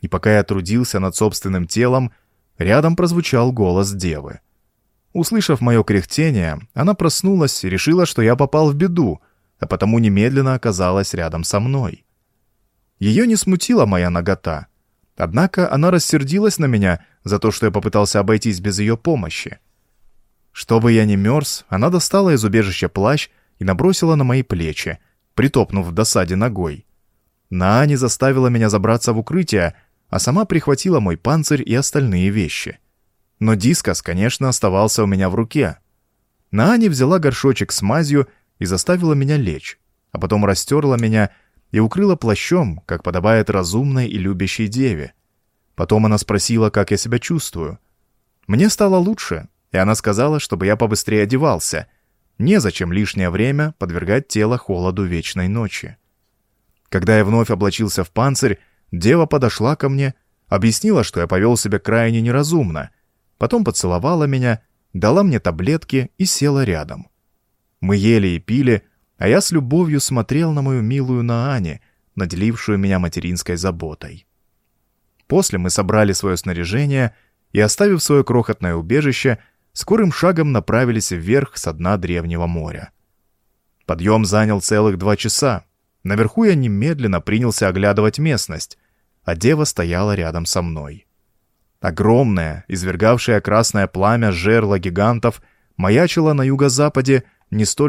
И пока я трудился над собственным телом, рядом прозвучал голос девы. Услышав мое кряхтение, она проснулась и решила, что я попал в беду, а потому немедленно оказалась рядом со мной. Ее не смутила моя нагота, однако она рассердилась на меня за то, что я попытался обойтись без ее помощи. Чтобы я не мерз, она достала из убежища плащ и набросила на мои плечи, притопнув в досаде ногой. Наани заставила меня забраться в укрытие, а сама прихватила мой панцирь и остальные вещи. Но дискос, конечно, оставался у меня в руке. Наани взяла горшочек с мазью и заставила меня лечь, а потом растерла меня и укрыла плащом, как подобает разумной и любящей деве. Потом она спросила, как я себя чувствую. Мне стало лучше, и она сказала, чтобы я побыстрее одевался. незачем лишнее время подвергать тело холоду вечной ночи. Когда я вновь облачился в панцирь, дева подошла ко мне, объяснила, что я повел себя крайне неразумно, потом поцеловала меня, дала мне таблетки и села рядом. Мы ели и пили, а я с любовью смотрел на мою милую Наани, наделившую меня материнской заботой. После мы собрали свое снаряжение и, оставив свое крохотное убежище, скорым шагом направились вверх со дна древнего моря. Подъем занял целых два часа. Наверху я немедленно принялся оглядывать местность, а дева стояла рядом со мной. Огромное, извергавшее красное пламя жерла гигантов маячило на юго-западе не столь уж